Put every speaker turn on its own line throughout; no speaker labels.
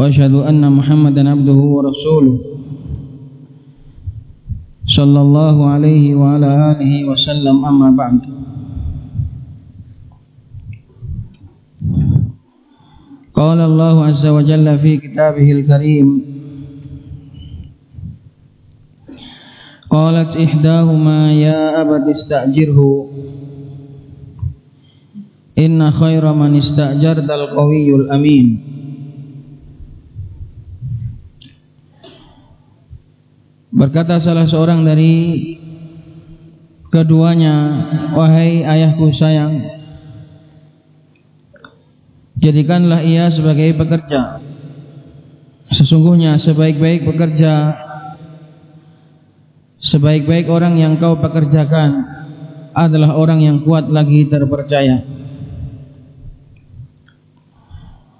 وأشهد أن محمدا عبده ورسوله صلى الله عليه وعلى آله وسلم. أما بعد قال الله عز وجل في كتابه الكريم قالت إحداهما يا أبت استأجره إن خير من استأجرت القوي الأمين. Berkata salah seorang dari keduanya, wahai ayahku sayang, jadikanlah ia sebagai pekerja. Sesungguhnya sebaik-baik pekerja, sebaik-baik orang yang kau pekerjakan adalah orang yang kuat lagi terpercaya.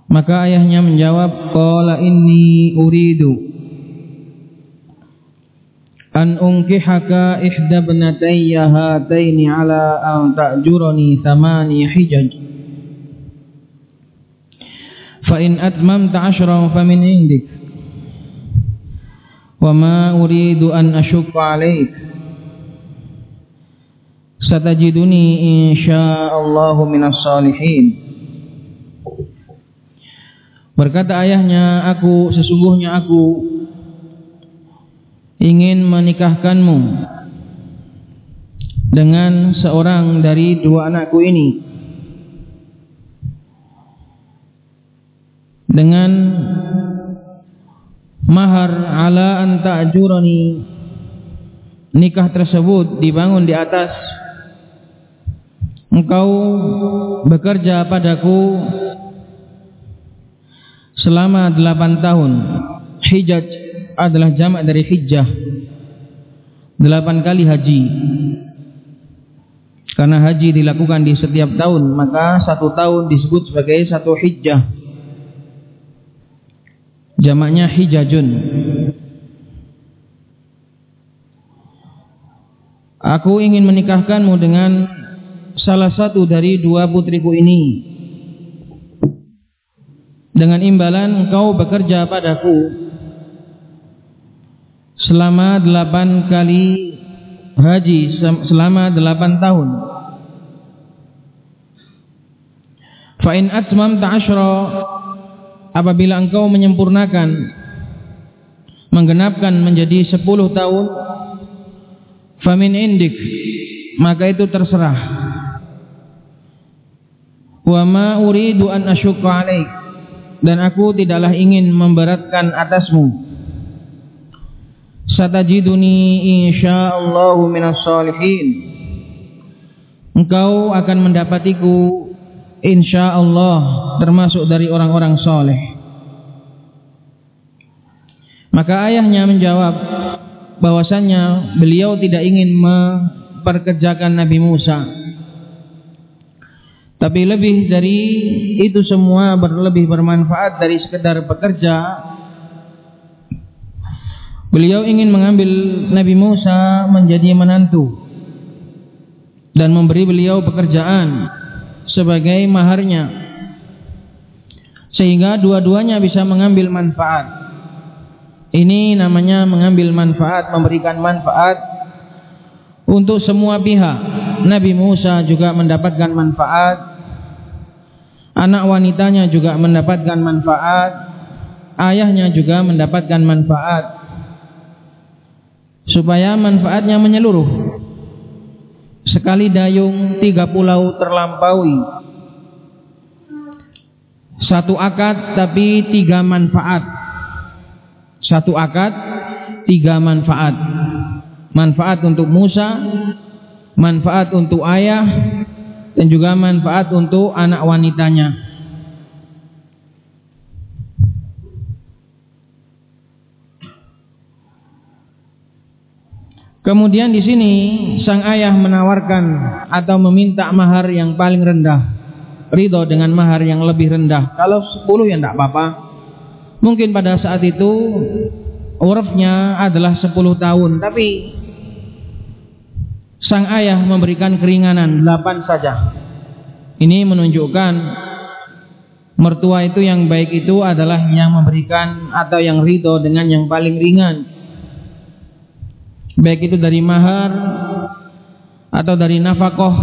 Maka ayahnya menjawab, "Qala inni uridu an unkihaka ihda ibnatayya hataini ala an ta'jurani thamani hijaj fa in atmamta ashran famin indik wa ma uridu an ashukka alaik satajiduni insyaallahu minas salihin Berkata ayahnya, aku sesungguhnya aku ingin menikahkanmu dengan seorang dari dua anakku ini. Dengan mahar ala an ta'jurani nikah tersebut dibangun di atas. Engkau bekerja padaku selama delapan tahun. Hijaj adalah jamak dari hijjah. Delapan kali haji. Karena haji dilakukan di setiap tahun maka satu tahun disebut sebagai satu hijjah. Jamaknya hijajun aku ingin menikahkanmu dengan salah satu dari dua putriku ini. Dengan imbalan engkau bekerja padaku selama delapan kali haji selama delapan tahun. Fa'in atmam ta'ashra apabila engkau menyempurnakan menggenapkan menjadi sepuluh tahun famin indik maka itu terserah wa ma uridu an asyukka alaik dan aku tidaklah ingin memberatkan atasmu satajiduni insyaallahu minas salihin. Engkau akan mendapatiku insyaallah termasuk dari orang-orang soleh maka ayahnya menjawab bahwasannya beliau tidak ingin memperkerjakan Nabi Musa. Tapi lebih dari itu semua berlebih bermanfaat dari sekedar bekerja Beliau ingin mengambil Nabi Musa menjadi menantu dan memberi beliau pekerjaan sebagai maharnya sehingga dua-duanya bisa mengambil manfaat. Ini namanya mengambil manfaat, memberikan manfaat untuk semua pihak. Nabi Musa juga mendapatkan manfaat, anak wanitanya juga mendapatkan manfaat, ayahnya juga mendapatkan manfaat supaya manfaatnya menyeluruh. Sekali dayung tiga pulau terlampaui. Satu akad tapi tiga manfaat. Satu akad tiga manfaat. Manfaat untuk Musa, manfaat untuk ayah, dan juga manfaat untuk anak wanitanya. Kemudian di sini sang ayah menawarkan atau meminta mahar yang paling rendah. Ridho dengan mahar yang lebih rendah. Kalau 10 ya tidak apa-apa. Mungkin pada saat itu urufnya adalah 10 tahun, tapi sang ayah memberikan keringanan 8 saja. Ini menunjukkan mertua itu yang baik itu adalah yang memberikan atau yang ridho dengan yang paling ringan baik itu dari mahar atau dari nafkah.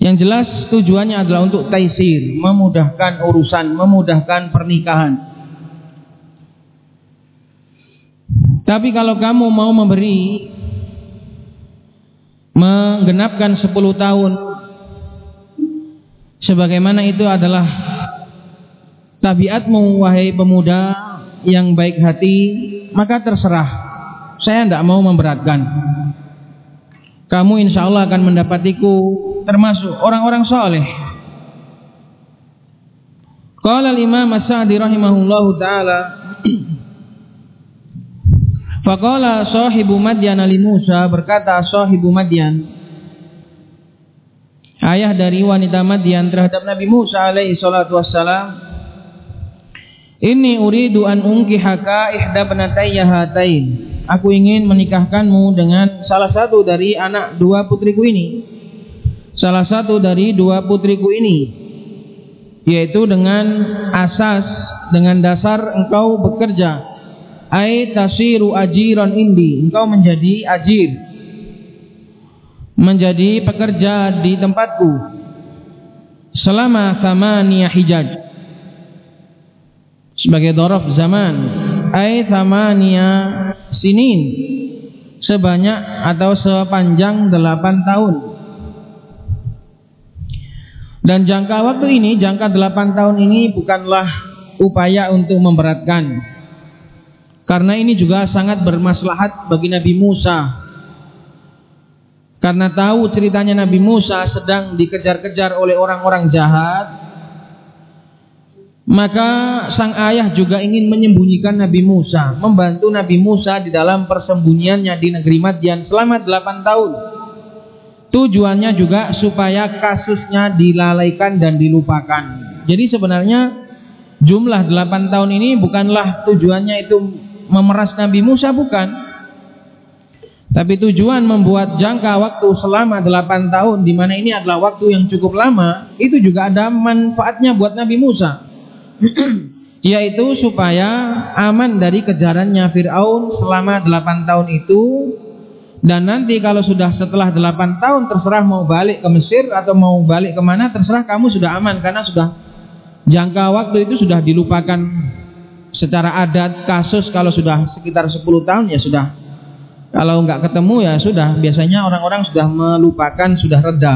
Yang jelas tujuannya adalah untuk taisir memudahkan urusan memudahkan pernikahan. Tapi kalau kamu mau memberi menggenapkan 10 tahun sebagaimana itu adalah tabiatmu wahai pemuda yang baik hati maka terserah saya tidak mau memberatkan. Kamu insya Allah akan mendapatiku termasuk orang-orang soleh. Qala al-Imam As-Sa'di rahimahullahu taala Faqala sahibu Madyan ali Musa berkata sahibu Madyan ayah dari wanita Madyan terhadap Nabi Musa alaihi salatu wassalam Inni uridu an unkihaka ihda banatayya hatain aku ingin menikahkanmu dengan salah satu dari anak dua putriku ini. Salah satu dari dua putriku ini yaitu dengan asas dengan dasar engkau bekerja. Ai tasiru ajiran indi engkau menjadi ajir menjadi pekerja di tempatku. Selama thamaniyah hijaj sebagai dorof zaman ai thamaniyah sinin. Sebanyak atau sepanjang delapan tahun. Dan jangka waktu ini jangka delapan tahun ini bukanlah upaya untuk memberatkan. Karena ini juga sangat bermaslahat bagi Nabi Musa. Karena tahu ceritanya Nabi Musa sedang dikejar-kejar oleh orang-orang jahat maka sang ayah juga ingin menyembunyikan Nabi Musa, membantu Nabi Musa di dalam persembunyiannya di negeri Madian selama 8 tahun. Tujuannya juga supaya kasusnya dilalaikan dan dilupakan. Jadi sebenarnya jumlah 8 tahun ini bukanlah tujuannya itu memeras Nabi Musa bukan. Tapi tujuan membuat jangka waktu selama 8 tahun di mana ini adalah waktu yang cukup lama, itu juga ada manfaatnya buat Nabi Musa yaitu supaya aman dari kejarannya Fir'aun selama 8 tahun itu. Dan nanti kalau sudah setelah 8 tahun terserah mau balik ke Mesir atau mau balik ke mana terserah kamu sudah aman karena sudah jangka waktu itu sudah dilupakan secara adat kasus kalau sudah sekitar 10 tahun ya sudah. Kalau nggak ketemu ya sudah biasanya orang-orang sudah melupakan sudah reda.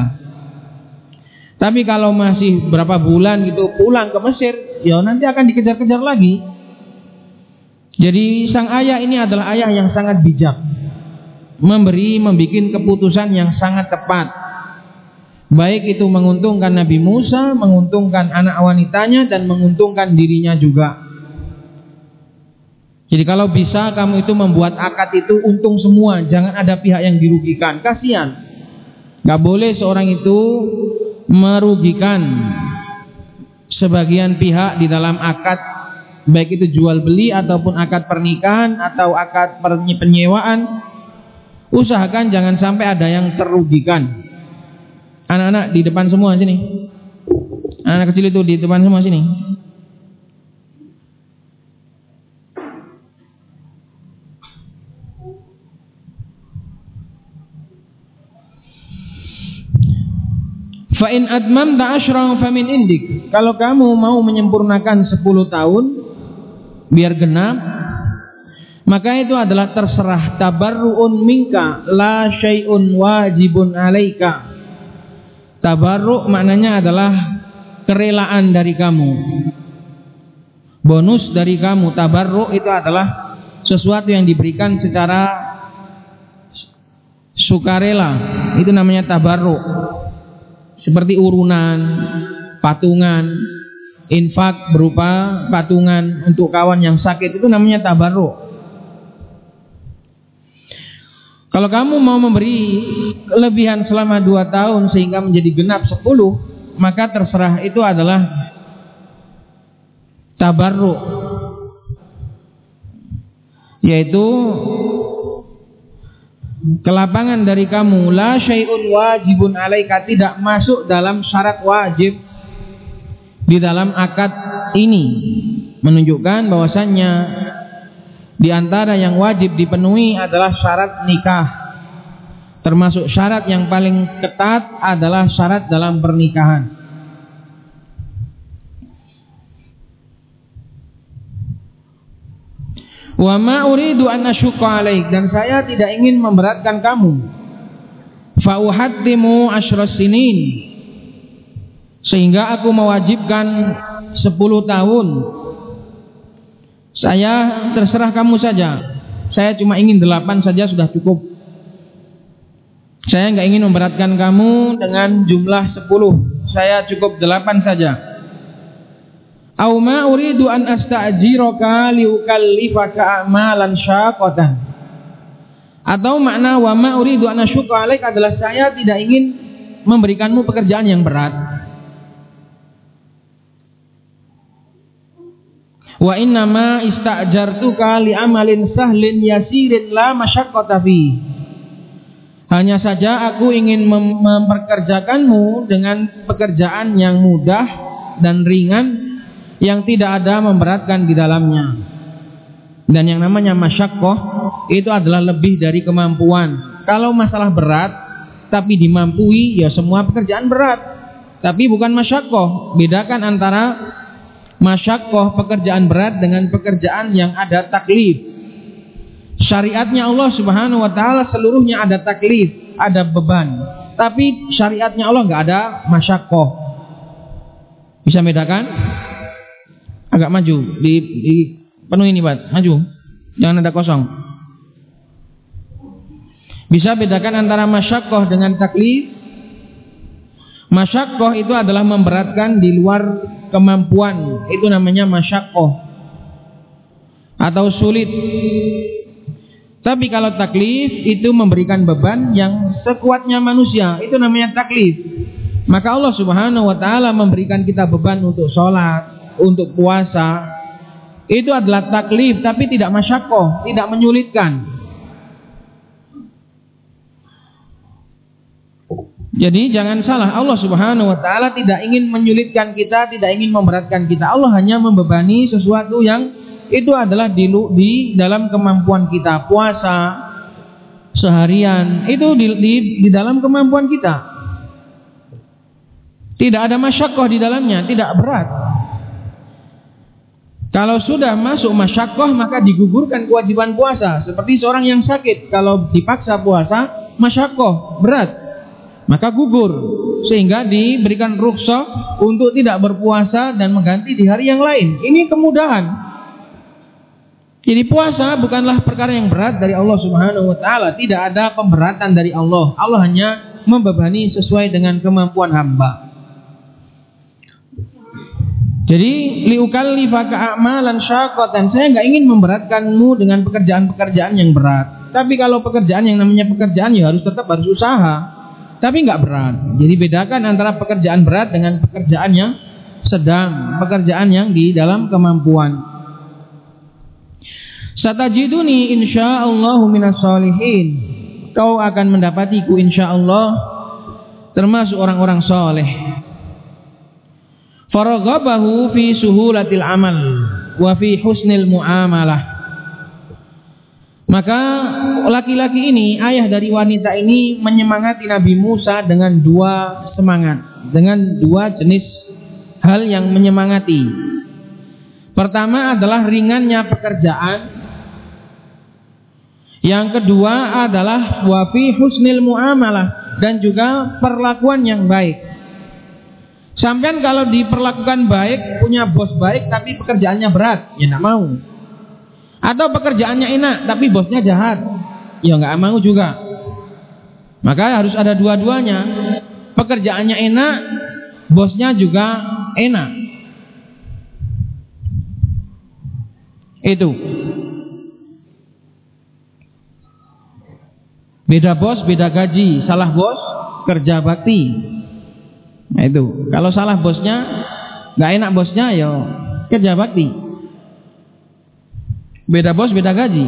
Tapi kalau masih berapa bulan gitu pulang ke Mesir, ya nanti akan dikejar-kejar lagi. Jadi sang ayah ini adalah ayah yang sangat bijak. Memberi, membuat keputusan yang sangat tepat. Baik itu menguntungkan Nabi Musa, menguntungkan anak wanitanya dan menguntungkan dirinya juga. Jadi kalau bisa kamu itu membuat akad itu untung semua, jangan ada pihak yang dirugikan. Kasihan. Gak boleh seorang itu merugikan sebagian pihak di dalam akad baik itu jual beli ataupun akad pernikahan atau akad penyewaan usahakan jangan sampai ada yang terugikan. Anak-anak di depan semua sini. Anak, -anak kecil itu di depan semua sini Fa in asyran famin indik. Kalau kamu mau menyempurnakan 10 tahun biar genap, maka itu adalah terserah tabarruun minka la syai'un wajibun alaika. Tabarru maknanya adalah kerelaan dari kamu. Bonus dari kamu tabarru itu adalah sesuatu yang diberikan secara sukarela. Itu namanya tabarru seperti urunan, patungan, infak berupa patungan untuk kawan yang sakit. Itu namanya tabarruk. Kalau kamu mau memberi kelebihan selama dua tahun sehingga menjadi genap sepuluh, maka terserah. Itu adalah tabarruk, yaitu kelapangan dari kamu la syai'un wajibun alaika tidak masuk dalam syarat wajib di dalam akad ini menunjukkan bahwasannya di antara yang wajib dipenuhi adalah syarat nikah. Termasuk syarat yang paling ketat adalah syarat dalam pernikahan. Wa ma uridu an asyqa dan saya tidak ingin memberatkan kamu. Fa uhaddimu sinin. Sehingga aku mewajibkan 10 tahun saya terserah kamu saja. Saya cuma ingin delapan saja sudah cukup. Saya nggak ingin memberatkan kamu dengan jumlah sepuluh. Saya cukup delapan saja. Au ma uridu an asta'jiraka liukallifaka a'malan syaqatan. Atau makna wa ma uridu an asyqa adalah saya tidak ingin memberikanmu pekerjaan yang berat. Wa inna ma ista'jartuka li amalin sahlin yasirin la masyaqqata. Hanya saja aku ingin mem memperkerjakanmu dengan pekerjaan yang mudah dan ringan yang tidak ada memberatkan di dalamnya. Dan yang namanya masyaqqah itu adalah lebih dari kemampuan. Kalau masalah berat tapi dimampui ya semua pekerjaan berat. Tapi bukan masyaqqah. Bedakan antara masyakoh pekerjaan berat dengan pekerjaan yang ada taklif. Syariatnya Allah Subhanahu wa taala seluruhnya ada taklif, ada beban. Tapi syariatnya Allah nggak ada masyakoh. Bisa bedakan? Agak maju di, di penuh ini, Pak. Maju. Jangan ada kosong. Bisa bedakan antara masyakoh dengan taklif? Masyakoh itu adalah memberatkan di luar kemampuan itu namanya masyakoh atau sulit tapi kalau taklif itu memberikan beban yang sekuatnya manusia itu namanya taklif maka Allah subhanahu wa ta'ala memberikan kita beban untuk sholat untuk puasa itu adalah taklif tapi tidak masyakoh tidak menyulitkan Jadi jangan salah Allah Subhanahu wa taala tidak ingin menyulitkan kita, tidak ingin memberatkan kita. Allah hanya membebani sesuatu yang itu adalah di, di dalam kemampuan kita. Puasa seharian itu di, di, di dalam kemampuan kita. Tidak ada masyakoh di dalamnya, tidak berat. Kalau sudah masuk masyakoh maka digugurkan kewajiban puasa. Seperti seorang yang sakit, kalau dipaksa puasa, masyakoh berat maka gugur sehingga diberikan rukhsah untuk tidak berpuasa dan mengganti di hari yang lain. Ini kemudahan. Jadi puasa bukanlah perkara yang berat dari Allah Subhanahu wa taala, tidak ada pemberatan dari Allah. Allah hanya membebani sesuai dengan kemampuan hamba. Jadi liukallifaka a'malan syaqqatan. Saya nggak ingin memberatkanmu dengan pekerjaan-pekerjaan yang berat. Tapi kalau pekerjaan yang namanya pekerjaan ya harus tetap harus usaha tapi nggak berat. Jadi bedakan antara pekerjaan berat dengan pekerjaan yang sedang, pekerjaan yang di dalam kemampuan. Satajiduni insyaallah minas solihin. Kau akan mendapatiku insyaallah termasuk orang-orang soleh. Faraghabahu fi suhulatil amal wa fi husnil muamalah. Maka laki-laki ini, ayah dari wanita ini menyemangati Nabi Musa dengan dua semangat, dengan dua jenis hal yang menyemangati. Pertama adalah ringannya pekerjaan. Yang kedua adalah wafi husnil muamalah dan juga perlakuan yang baik. Sampai kalau diperlakukan baik, punya bos baik tapi pekerjaannya berat, ya tidak mau. Atau pekerjaannya enak tapi bosnya jahat. Ya nggak mau juga. Maka harus ada dua-duanya. Pekerjaannya enak, bosnya juga enak. Itu. Beda bos, beda gaji. Salah bos, kerja bakti. Nah itu. Kalau salah bosnya, nggak enak bosnya, ya kerja bakti. Beda bos, beda gaji.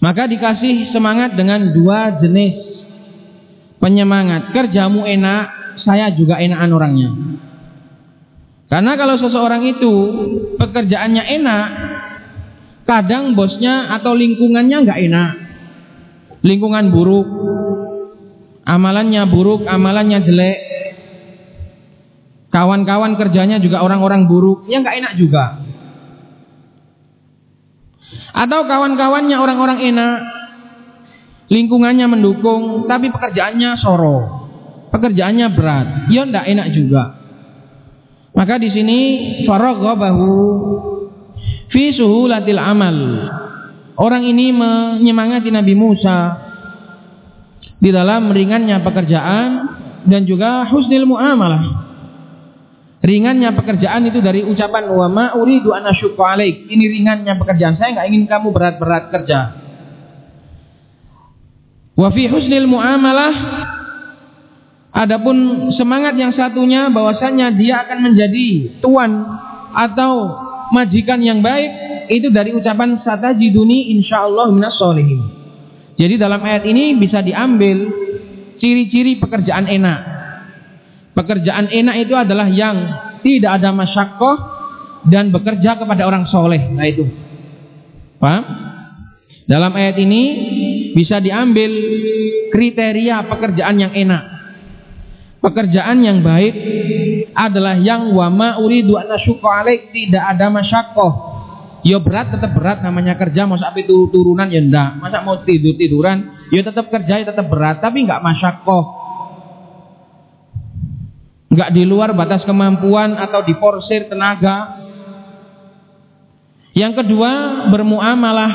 Maka dikasih semangat dengan dua jenis penyemangat. Kerjamu enak, saya juga enakan orangnya. Karena kalau seseorang itu pekerjaannya enak, kadang bosnya atau lingkungannya nggak enak lingkungan buruk, amalannya buruk, amalannya jelek, kawan-kawan kerjanya juga orang-orang buruk, ya nggak enak juga. Atau kawan-kawannya orang-orang enak, lingkungannya mendukung, tapi pekerjaannya soro, pekerjaannya berat, ya nggak enak juga. Maka di sini faraghabahu fi suhulatil amal Orang ini menyemangati Nabi Musa di dalam ringannya pekerjaan dan juga husnil muamalah. Ringannya pekerjaan itu dari ucapan wa ma uridu an alaik. Ini ringannya pekerjaan. Saya nggak ingin kamu berat-berat kerja. Wa fi husnil muamalah Adapun semangat yang satunya bahwasanya dia akan menjadi tuan atau majikan yang baik itu dari ucapan satajiduni insyaallah minas solihin. Jadi dalam ayat ini bisa diambil ciri-ciri pekerjaan enak. Pekerjaan enak itu adalah yang tidak ada masyakoh dan bekerja kepada orang soleh. Nah itu. Paham? Dalam ayat ini bisa diambil kriteria pekerjaan yang enak. Pekerjaan yang baik adalah yang wama uridu an alaik tidak ada masyakoh Ya berat tetap berat namanya kerja masa itu turunan ya enggak. Masa mau tidur tiduran ya tetap kerja ya tetap berat tapi enggak masyakoh. Enggak di luar batas kemampuan atau diporsir tenaga. Yang kedua bermuamalah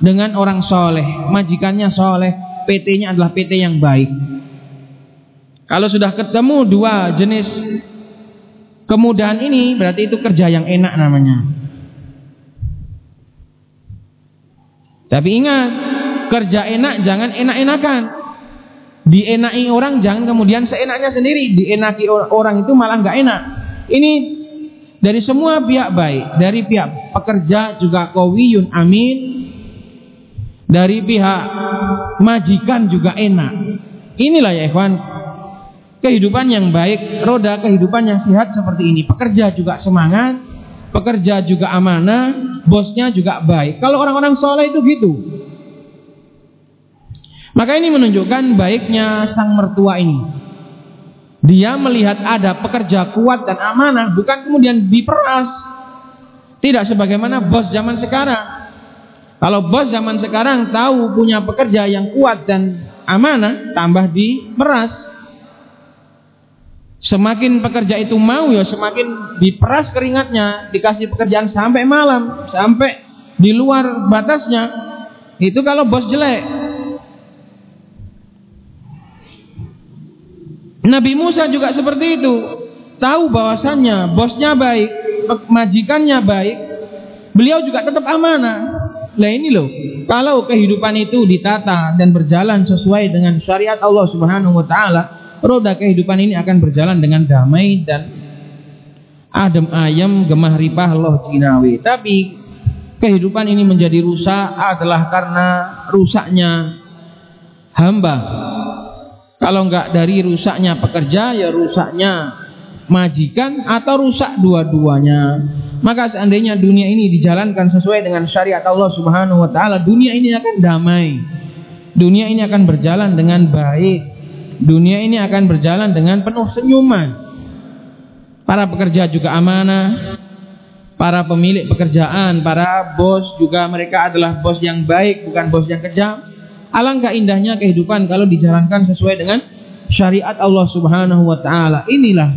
dengan orang soleh, majikannya soleh, PT-nya adalah PT yang baik. Kalau sudah ketemu dua jenis kemudahan ini berarti itu kerja yang enak namanya. Tapi ingat, kerja enak jangan enak-enakan. Dienaki orang jangan kemudian seenaknya sendiri. Dienaki orang itu malah nggak enak. Ini dari semua pihak baik, dari pihak pekerja juga kawiyun amin. Dari pihak majikan juga enak. Inilah ya ikhwan, kehidupan yang baik, roda kehidupan yang sehat seperti ini. Pekerja juga semangat, pekerja juga amanah, bosnya juga baik. Kalau orang-orang soleh itu gitu. Maka ini menunjukkan baiknya sang mertua ini. Dia melihat ada pekerja kuat dan amanah, bukan kemudian diperas. Tidak sebagaimana bos zaman sekarang. Kalau bos zaman sekarang tahu punya pekerja yang kuat dan amanah, tambah diperas. Semakin pekerja itu mau ya semakin diperas keringatnya, dikasih pekerjaan sampai malam, sampai di luar batasnya. Itu kalau bos jelek. Nabi Musa juga seperti itu. Tahu bahwasannya bosnya baik, majikannya baik, beliau juga tetap amanah. Lah ini loh, kalau kehidupan itu ditata dan berjalan sesuai dengan syariat Allah Subhanahu wa taala, roda kehidupan ini akan berjalan dengan damai dan adem ayam gemah ripah loh jinawi tapi kehidupan ini menjadi rusak adalah karena rusaknya hamba kalau enggak dari rusaknya pekerja ya rusaknya majikan atau rusak dua-duanya maka seandainya dunia ini dijalankan sesuai dengan syariat Allah Subhanahu wa taala dunia ini akan damai dunia ini akan berjalan dengan baik dunia ini akan berjalan dengan penuh senyuman. Para pekerja juga amanah, para pemilik pekerjaan, para bos juga mereka adalah bos yang baik, bukan bos yang kejam. Alangkah indahnya kehidupan kalau dijalankan sesuai dengan syariat Allah Subhanahu wa taala. Inilah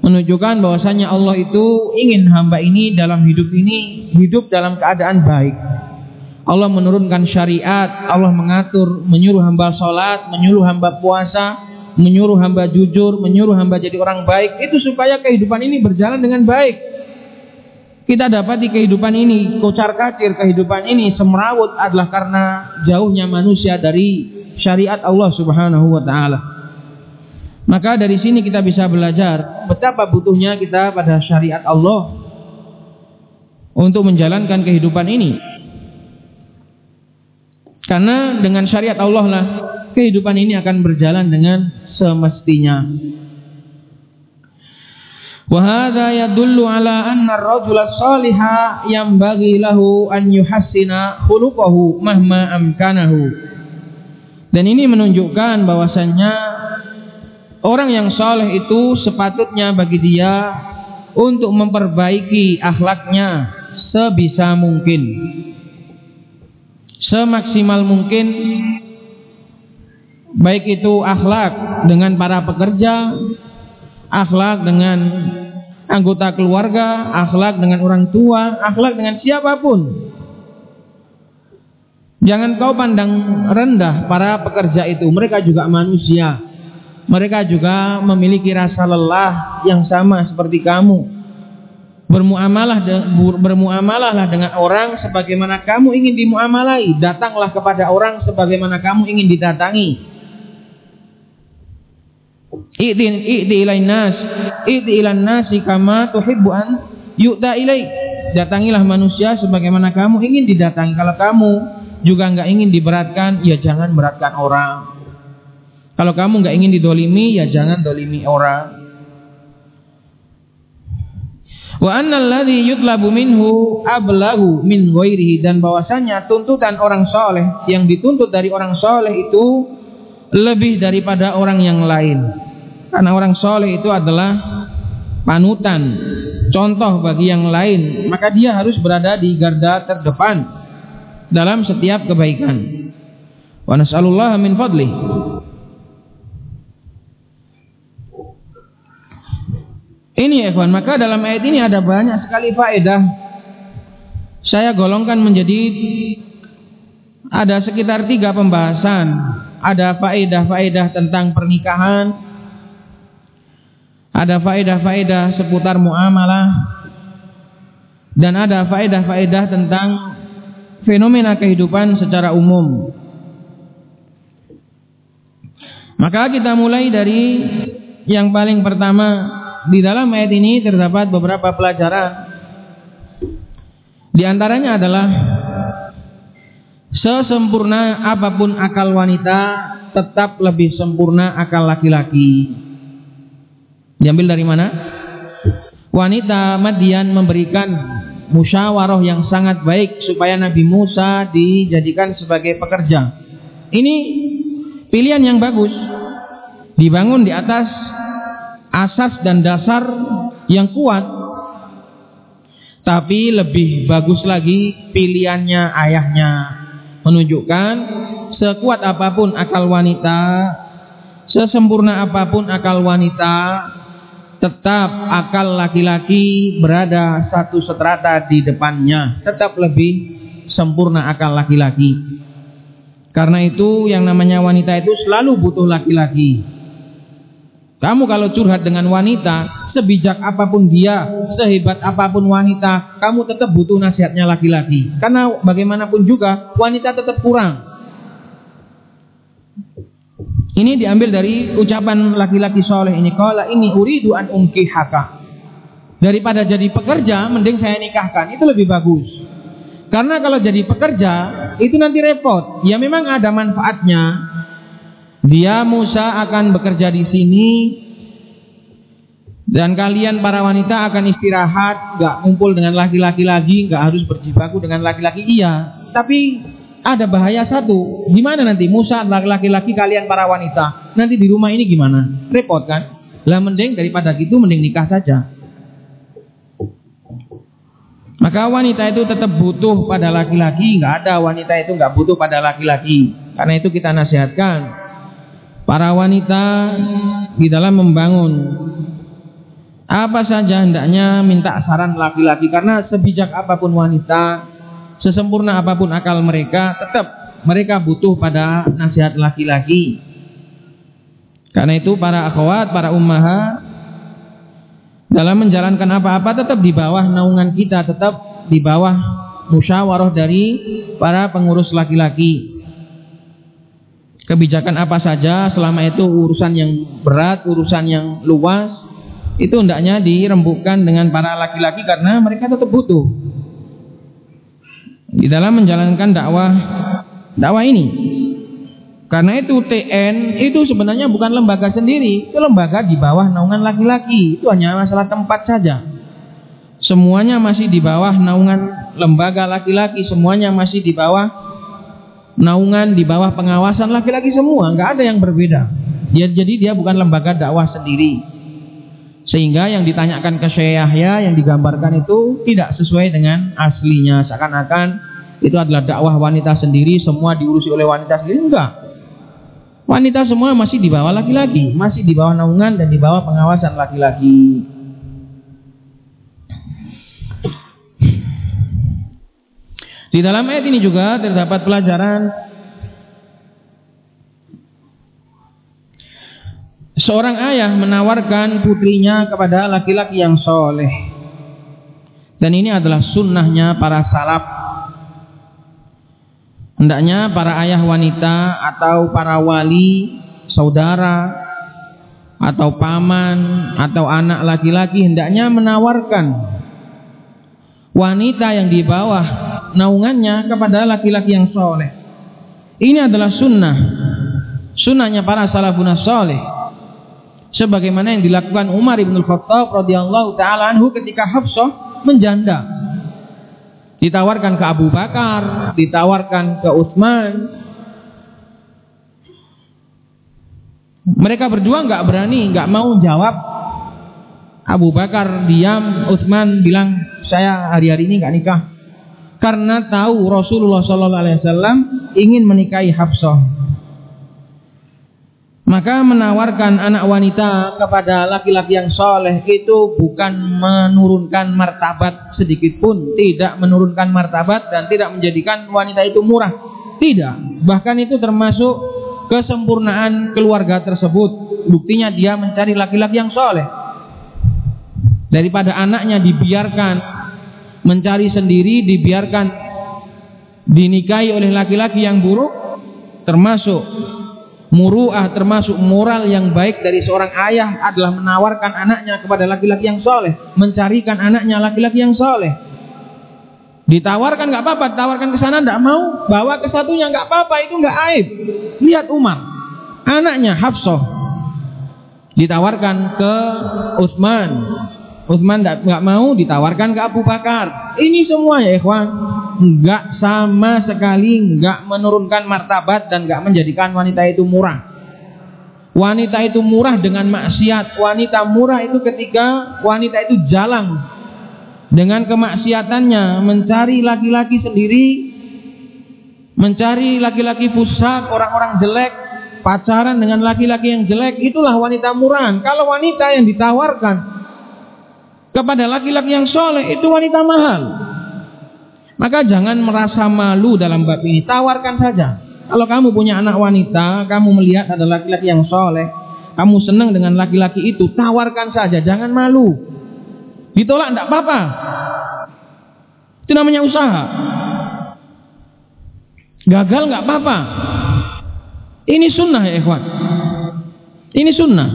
menunjukkan bahwasanya Allah itu ingin hamba ini dalam hidup ini hidup dalam keadaan baik. Allah menurunkan syariat, Allah mengatur, menyuruh hamba sholat, menyuruh hamba puasa, menyuruh hamba jujur, menyuruh hamba jadi orang baik, itu supaya kehidupan ini berjalan dengan baik. Kita dapat di kehidupan ini, kocar kacir kehidupan ini semrawut adalah karena jauhnya manusia dari syariat Allah Subhanahu wa taala. Maka dari sini kita bisa belajar betapa butuhnya kita pada syariat Allah untuk menjalankan kehidupan ini. Karena dengan syariat Allah lah kehidupan ini akan berjalan dengan semestinya. Wahada yadullu ala anna ar-rajula saliha bagi lahu an yuhassina khuluquhu mahma amkanahu. Dan ini menunjukkan bahwasannya orang yang saleh itu sepatutnya bagi dia untuk memperbaiki akhlaknya sebisa mungkin. Semaksimal mungkin baik itu akhlak dengan para pekerja, akhlak dengan anggota keluarga, akhlak dengan orang tua, akhlak dengan siapa pun. Jangan kau pandang rendah para pekerja itu, mereka juga manusia. Mereka juga memiliki rasa lelah yang sama seperti kamu. Bermuamalah bermuamalahlah dengan orang sebagaimana kamu ingin dimuamalai. Datanglah kepada orang sebagaimana kamu ingin didatangi. I'ti i'ti ilain nas, i'ti ilan nasi kama tuhibbu an yu'ta ilai. Datangilah manusia sebagaimana kamu ingin didatangi. Kalau kamu juga enggak ingin diberatkan, ya jangan beratkan orang. Kalau kamu enggak ingin didolimi, ya jangan dolimi orang. Wa annal ladzi yutlabu minhu ablagu min ghairihi dan bahwasanya tuntutan orang soleh yang dituntut dari orang soleh itu lebih daripada orang yang lain. Karena orang soleh itu adalah panutan, contoh bagi yang lain. Maka dia harus berada di garda terdepan dalam setiap kebaikan. Wa nas'alullah min fadli. Ini ikhwan, maka dalam ayat ini ada banyak sekali faedah. Saya golongkan menjadi ada sekitar tiga pembahasan ada faedah-faedah tentang pernikahan, ada faedah-faedah seputar muamalah, dan ada faedah-faedah tentang fenomena kehidupan secara umum. Maka kita mulai dari yang paling pertama di dalam ayat ini terdapat beberapa pelajaran. Di antaranya adalah Sesempurna apa pun akal wanita tetap lebih sempurna akal laki-laki. Diambil dari mana? Wanita Madian memberikan musyawarah yang sangat baik supaya Nabi Musa dijadikan sebagai pekerja. Ini pilihan yang bagus. Dibangun di atas asas dan dasar yang kuat. Tapi lebih bagus lagi pilihannya ayahnya menunjukkan sekuat apa pun akal wanita, sesempurna apa pun akal wanita, tetap akal laki-laki berada satu seterata di depannya, tetap lebih sempurna akal laki-laki. Karena itu yang namanya wanita itu selalu butuh laki-laki. Kamu kalau curhat dengan wanita, sebijak apa pun dia, sehebat apa pun wanita, kamu tetap butuh nasihatnya laki-laki. Karena bagaimanapun juga wanita tetap kurang. Ini diambil dari ucapan laki-laki soleh ini. Kalau ini uridu an haka. Daripada jadi pekerja, mending saya nikahkan. Itu lebih bagus. Karena kalau jadi pekerja, itu nanti repot. Ya memang ada manfaatnya. Dia Musa akan bekerja di sini dan kalian para wanita akan istirahat, nggak kumpul dengan laki-laki lagi, nggak harus berjibaku dengan laki-laki. Iya, tapi ada bahaya satu. Gimana nanti Musa laki-laki kalian para wanita? Nanti di rumah ini gimana? Repot kan? Lah mending daripada gitu mending nikah saja. Maka wanita itu tetap butuh pada laki-laki, nggak ada wanita itu nggak butuh pada laki-laki. Karena itu kita nasihatkan para wanita di dalam membangun apa saja hendaknya minta saran laki-laki karena sebijak apa pun wanita sesempurna apa pun akal mereka tetap mereka butuh pada nasihat laki-laki. Karena itu para akhwat, para ummahat dalam menjalankan apa-apa tetap di bawah naungan kita, tetap di bawah musyawarah dari para pengurus laki-laki. Kebijakan apa saja selama itu urusan yang berat, urusan yang luas, itu hendaknya dirembukkan dengan para laki-laki karena mereka tetap butuh di dalam menjalankan dakwah dakwah ini. Karena itu TN itu sebenarnya bukan lembaga sendiri, itu lembaga di bawah naungan laki-laki. Itu hanya masalah tempat saja. Semuanya masih di bawah naungan lembaga laki-laki, semuanya masih di bawah naungan di bawah pengawasan laki-laki semua, nggak ada yang berbeda. Dia, jadi dia bukan lembaga dakwah sendiri. Sehingga yang ditanyakan ke Syekh Yahya yang digambarkan itu tidak sesuai dengan aslinya. Seakan-akan itu adalah dakwah wanita sendiri, semua diurusi oleh wanita sendiri. Enggak. Wanita semua masih di bawah laki-laki, masih di bawah naungan dan di bawah pengawasan laki-laki. Di dalam ayat ini juga terdapat pelajaran seorang ayah menawarkan putrinya kepada laki-laki yang soleh. Dan ini adalah sunnahnya para salaf Hendaknya para ayah wanita atau para wali, saudara, atau paman, atau anak laki-laki hendaknya menawarkan wanita yang di bawah naungannya kepada laki-laki yang soleh. Ini adalah sunnah, sunnahnya para salafun soleh. Sebagaimana yang dilakukan Umar ibn Khattab radhiyallahu taala anhu ketika Hafsah menjanda ditawarkan ke Abu Bakar, ditawarkan ke Utsman. Mereka berdua nggak berani, nggak mau jawab. Abu Bakar diam, Utsman bilang saya hari-hari ini nggak nikah karena tahu Rasulullah SAW ingin menikahi Hafsah. Maka menawarkan anak wanita kepada laki-laki yang soleh itu bukan menurunkan martabat sedikit pun, tidak menurunkan martabat dan tidak menjadikan wanita itu murah. Tidak, bahkan itu termasuk kesempurnaan keluarga tersebut. Buktinya dia mencari laki-laki yang soleh. Daripada anaknya dibiarkan mencari sendiri, dibiarkan dinikahi oleh laki-laki yang buruk, termasuk Muruah termasuk moral yang baik dari seorang ayah adalah menawarkan anaknya kepada laki-laki yang soleh, mencarikan anaknya laki-laki yang soleh. Ditawarkan nggak apa-apa, tawarkan ke sana nggak mau, bawa ke satunya nggak apa-apa, itu nggak aib. Lihat Umar, anaknya Hafsah ditawarkan ke Utsman, Utsman nggak mau ditawarkan ke Abu Bakar. Ini semua ya ikhwan, nggak sama sekali nggak menurunkan martabat dan nggak menjadikan wanita itu murah. Wanita itu murah dengan maksiat. Wanita murah itu ketika wanita itu jalan dengan kemaksiatannya mencari laki-laki sendiri, mencari laki-laki fusak, orang-orang jelek, pacaran dengan laki-laki yang jelek, itulah wanita murah. Kalau wanita yang ditawarkan kepada laki-laki yang soleh itu wanita mahal. Maka jangan merasa malu dalam bab ini. Tawarkan saja. Kalau kamu punya anak wanita, kamu melihat ada laki-laki yang soleh, kamu senang dengan laki-laki itu, tawarkan saja. Jangan malu. Ditolak tidak apa-apa. Itu namanya usaha. Gagal nggak apa-apa. Ini sunnah ya ikhwan. Ini sunnah.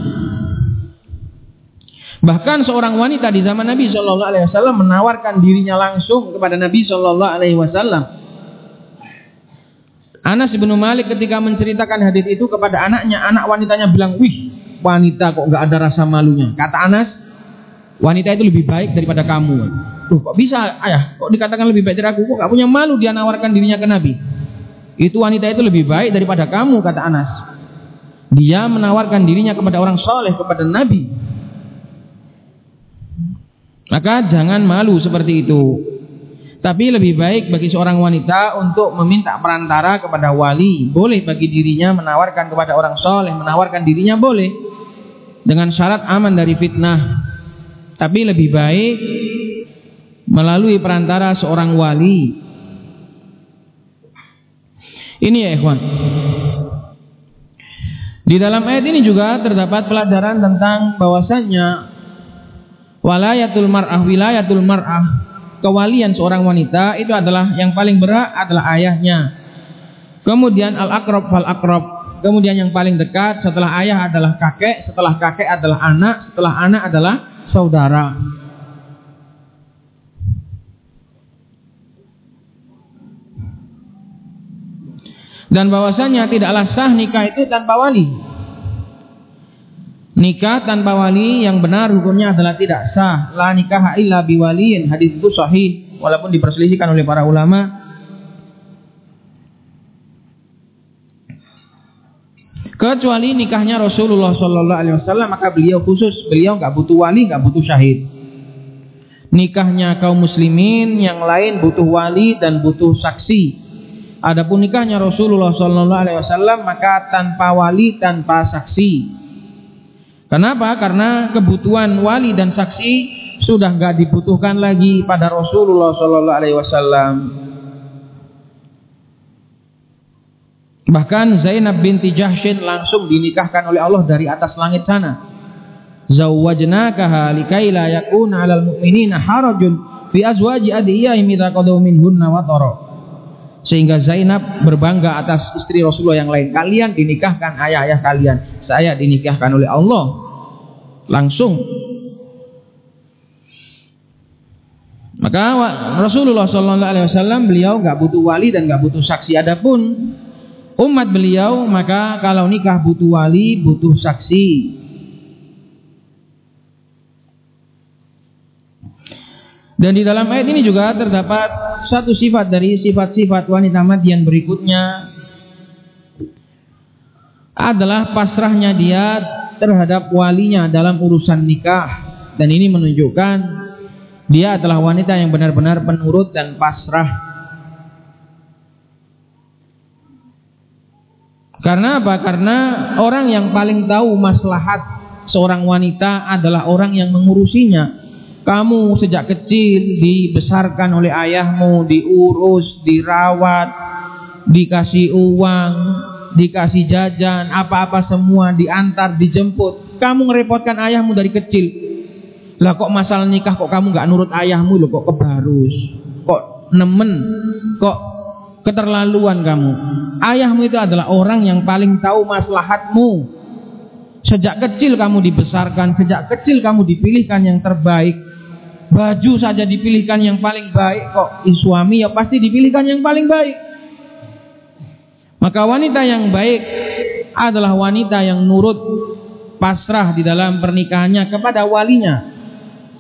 Bahkan seorang wanita di zaman Nabi Shallallahu Alaihi Wasallam menawarkan dirinya langsung kepada Nabi Shallallahu Alaihi Wasallam. Anas bin Malik ketika menceritakan hadis itu kepada anaknya, anak wanitanya bilang, wih wanita kok nggak ada rasa malunya. Kata Anas, wanita itu lebih baik daripada kamu. Tuh kok bisa ayah, kok dikatakan lebih baik dari aku? Kok nggak punya malu dia nawarkan dirinya ke Nabi? Itu wanita itu lebih baik daripada kamu, kata Anas. Dia menawarkan dirinya kepada orang soleh, kepada Nabi maka jangan malu seperti itu. Tapi lebih baik bagi seorang wanita untuk meminta perantara kepada wali. Boleh bagi dirinya menawarkan kepada orang soleh, menawarkan dirinya boleh. Dengan syarat aman dari fitnah. Tapi lebih baik melalui perantara seorang wali. Ini ya ikhwan. Di dalam ayat ini juga terdapat pelajaran tentang bahwasannya Walayatul mar'ah wilayatul mar'ah kewalian seorang wanita itu adalah yang paling berat adalah ayahnya. Kemudian al akrab fal akrab. Kemudian yang paling dekat setelah ayah adalah kakek, setelah kakek adalah anak, setelah anak adalah saudara. Dan bahwasanya tidaklah sah nikah itu tanpa wali. Nikah tanpa wali yang benar hukumnya adalah tidak sah. La nikah illa biwaliin. Hadis itu sahih walaupun diperselisihkan oleh para ulama. Kecuali nikahnya Rasulullah Sallallahu Alaihi Wasallam maka beliau khusus beliau nggak butuh wali nggak butuh syahid. Nikahnya kaum muslimin yang lain butuh wali dan butuh saksi. Adapun nikahnya Rasulullah Sallallahu Alaihi Wasallam maka tanpa wali tanpa saksi. Kenapa? Karena kebutuhan wali dan saksi sudah nggak dibutuhkan lagi pada Rasulullah Sallallahu Alaihi Wasallam. Bahkan Zainab binti Jahshin langsung dinikahkan oleh Allah dari atas langit sana. Zawwajnakaha likai la yakuna 'alal mu'minina harajun fi azwaji adiyaihim idza qadaw minhunna wa sehingga Zainab berbangga atas istri Rasulullah yang lain. Kalian dinikahkan ayah-ayah kalian. Saya dinikahkan oleh Allah. Langsung. Maka Rasulullah Shallallahu Alaihi Wasallam beliau nggak butuh wali dan nggak butuh saksi. Adapun umat beliau maka kalau nikah butuh wali butuh saksi. Dan di dalam ayat ini juga terdapat satu sifat dari sifat-sifat wanita Madian berikutnya adalah pasrahnya dia terhadap walinya dalam urusan nikah. Dan ini menunjukkan dia adalah wanita yang benar-benar penurut dan pasrah. Karena apa? karena orang yang paling tahu maslahat seorang wanita adalah orang yang mengurusinya. Kamu sejak kecil dibesarkan oleh ayahmu, diurus, dirawat, dikasih uang, dikasih jajan, apa-apa semua diantar, dijemput. Kamu ngerepotkan ayahmu dari kecil. Lah kok masalah nikah kok kamu nggak nurut ayahmu loh kok kebarus. Kok nemen, kok keterlaluan kamu. Ayahmu itu adalah orang yang paling tahu maslahatmu. Sejak kecil kamu dibesarkan, sejak kecil kamu dipilihkan yang terbaik baju saja dipilihkan yang paling baik kok suami ya pasti dipilihkan yang paling baik maka wanita yang baik adalah wanita yang nurut pasrah di dalam pernikahannya kepada walinya.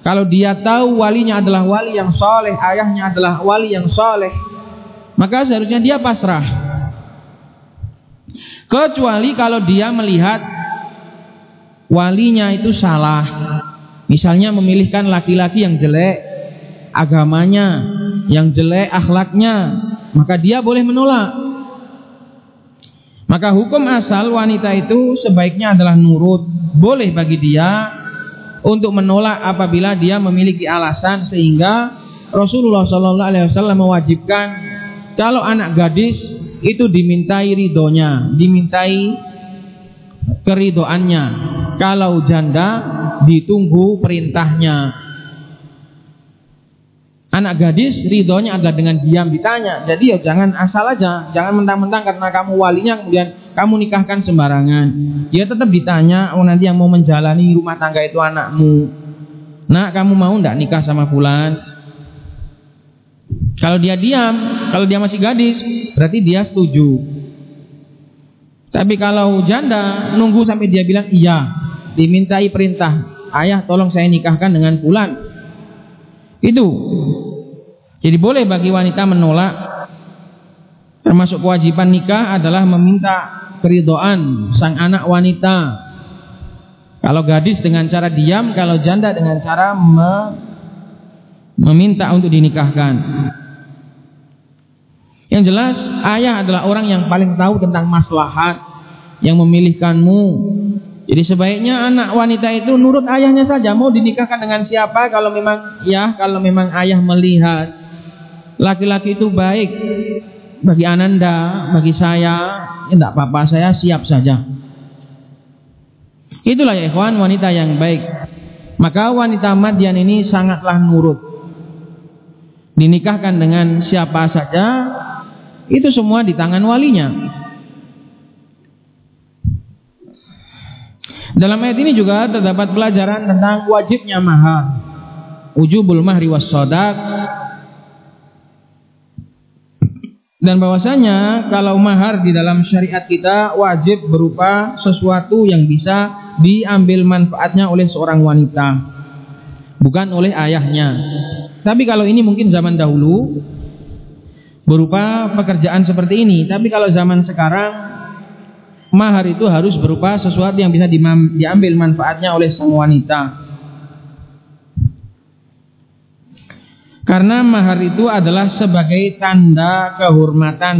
Kalau dia tahu walinya adalah wali yang soleh ayahnya adalah wali yang soleh maka seharusnya dia pasrah. Kecuali kalau dia melihat walinya itu salah. Misalnya memilihkan laki-laki yang jelek agamanya, yang jelek akhlaknya, maka dia boleh menolak. Maka hukum asal wanita itu sebaiknya adalah nurut. Boleh bagi dia untuk menolak apabila dia memiliki alasan sehingga Rasulullah Wasallam mewajibkan kalau anak gadis itu dimintai ridhonya, dimintai keridoannya. Kalau janda ditunggu perintahnya. Anak gadis ridhonya adalah dengan diam ditanya. Jadi ya jangan asal aja, jangan mentang-mentang karena kamu walinya kemudian kamu nikahkan sembarangan. Dia tetap ditanya, oh nanti yang mau menjalani rumah tangga itu anakmu. Nak kamu mau ndak nikah sama fulan? Kalau dia diam, kalau dia masih gadis, berarti dia setuju. Tapi kalau janda nunggu sampai dia bilang iya, dimintai perintah, ayah tolong saya nikahkan dengan fulan. Itu. Jadi boleh bagi wanita menolak termasuk kewajiban nikah adalah meminta keridoan sang anak wanita. Kalau gadis dengan cara diam, kalau janda dengan cara me meminta untuk dinikahkan. Yang jelas ayah adalah orang yang paling tahu tentang maslahat yang memilihkanmu jadi sebaiknya anak wanita itu nurut ayahnya saja mau dinikahkan dengan siapa kalau memang ya kalau memang ayah melihat laki-laki itu baik bagi Ananda, bagi saya, ya tidak apa-apa saya siap saja. Itulah ya ikhwan wanita yang baik. Maka wanita Madian ini sangatlah nurut. Dinikahkan dengan siapa saja, itu semua di tangan walinya. Dalam ayat ini juga terdapat pelajaran tentang wajibnya mahar. Ujubul mahri was sodak. Dan bahwasanya kalau mahar di dalam syariat kita wajib berupa sesuatu yang bisa diambil manfaatnya oleh seorang wanita. Bukan oleh ayahnya. Tapi kalau ini mungkin zaman dahulu berupa pekerjaan seperti ini. Tapi kalau zaman sekarang mahar itu harus berupa sesuatu yang bisa diambil manfaatnya oleh sang wanita. Karena mahar itu adalah sebagai tanda kehormatan,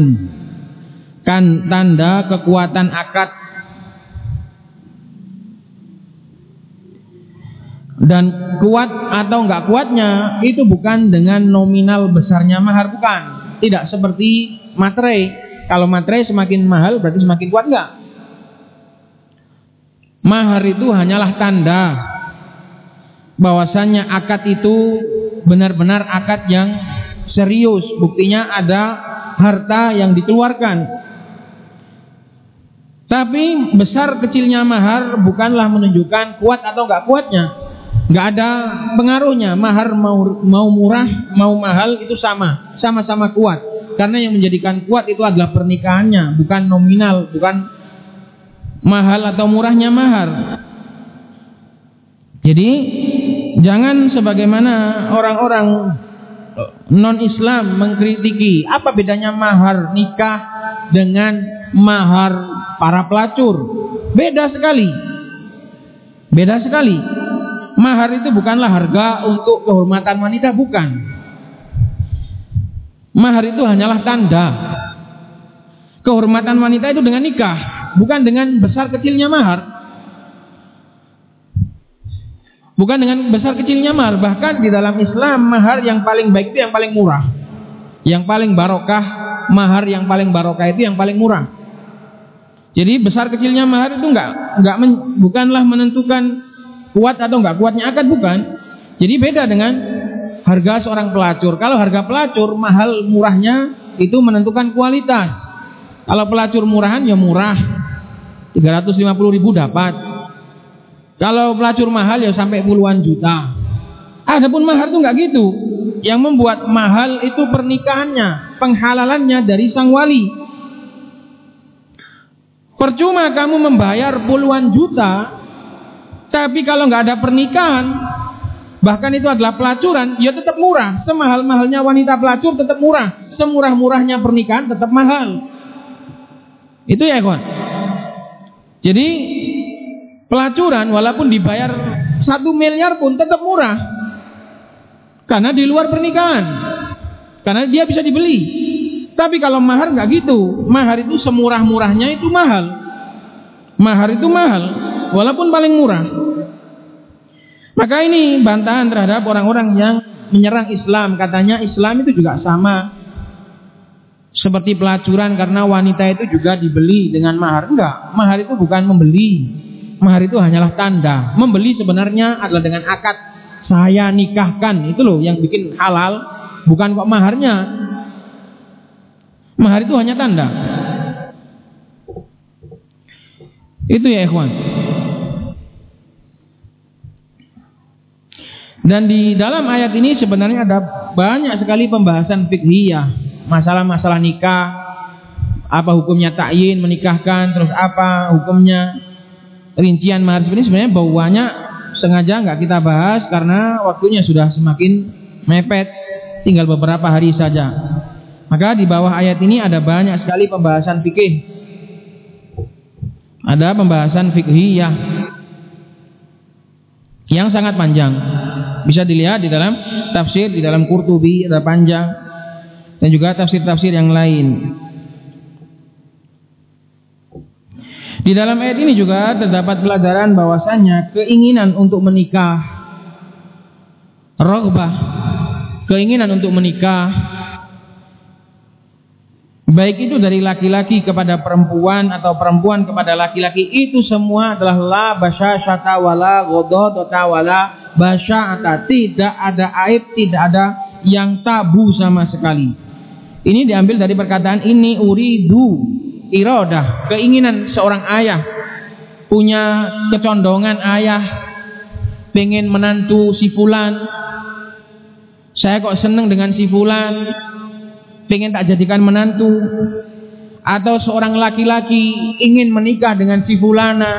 kan tanda kekuatan akad. Dan kuat atau enggak kuatnya itu bukan dengan nominal besarnya mahar bukan. Tidak seperti materai. Kalau materai semakin mahal berarti semakin kuat enggak? Mahar itu hanyalah tanda bahwasanya akad itu benar-benar akad yang serius. Buktinya ada harta yang dikeluarkan. Tapi besar kecilnya mahar bukanlah menunjukkan kuat atau enggak kuatnya. Enggak ada pengaruhnya. Mahar mau mau murah, mau mahal itu sama, sama-sama kuat. Karena yang menjadikan kuat itu adalah pernikahannya, bukan nominal, bukan mahal atau murahnya mahar. Jadi jangan sebagaimana orang-orang non Islam mengkritiki apa bedanya mahar nikah dengan mahar para pelacur. Beda sekali. Beda sekali. Mahar itu bukanlah harga untuk kehormatan wanita, bukan. Mahar itu hanyalah tanda. Kehormatan wanita itu dengan nikah bukan dengan besar kecilnya mahar. Bukan dengan besar kecilnya mahar, bahkan di dalam Islam mahar yang paling baik itu yang paling murah. Yang paling barokah, mahar yang paling barokah itu yang paling murah. Jadi besar kecilnya mahar itu enggak enggak men, bukanlah menentukan kuat atau enggak kuatnya akad bukan. Jadi beda dengan harga seorang pelacur. Kalau harga pelacur mahal murahnya itu menentukan kualitas. Kalau pelacur murahan ya murah, 350 ribu dapat. Kalau pelacur mahal ya sampai puluhan juta. Adapun mahar itu nggak gitu. Yang membuat mahal itu pernikahannya, penghalalannya dari sang wali. Percuma kamu membayar puluhan juta, tapi kalau nggak ada pernikahan, bahkan itu adalah pelacuran, ya tetap murah. Semahal-mahalnya wanita pelacur tetap murah. Semurah-murahnya pernikahan tetap mahal. Itu ya kawan. Jadi pelacuran walaupun dibayar satu miliar pun tetap murah. Karena di luar pernikahan. Karena dia bisa dibeli. Tapi kalau mahar nggak gitu. Mahar itu semurah-murahnya itu mahal. Mahar itu mahal. Walaupun paling murah. Maka ini bantahan terhadap orang-orang yang menyerang Islam. Katanya Islam itu juga sama seperti pelacuran karena wanita itu juga dibeli dengan mahar. Enggak, mahar itu bukan membeli. Mahar itu hanyalah tanda. Membeli sebenarnya adalah dengan akad saya nikahkan. Itu loh yang bikin halal, bukan kok maharnya. Mahar itu hanya tanda. Itu ya ikhwan. Dan di dalam ayat ini sebenarnya ada banyak sekali pembahasan fikhiyah masalah-masalah nikah, apa hukumnya takyin menikahkan, terus apa hukumnya rincian mahar sebenarnya sebenarnya bawahnya sengaja nggak kita bahas karena waktunya sudah semakin mepet, tinggal beberapa hari saja. Maka di bawah ayat ini ada banyak sekali pembahasan fikih. Ada pembahasan fikhiyah yang sangat panjang. Bisa dilihat di dalam tafsir, di dalam Qurtubi ada panjang dan juga tafsir-tafsir yang lain. Di dalam ayat ini juga terdapat pelajaran bahwasanya keinginan untuk menikah, rogbah, keinginan untuk menikah baik itu dari laki-laki kepada perempuan atau perempuan kepada laki-laki itu semua adalah la basyashata wala ghadadata wala basya'ata tidak ada aib tidak ada yang tabu sama sekali ini diambil dari perkataan ini uridu. Iradah keinginan seorang ayah. Punya kecondongan ayah. Pengen menantu si fulan. Saya kok seneng dengan si fulan. Ingin tak jadikan menantu. Atau seorang laki-laki ingin menikah dengan si fulana.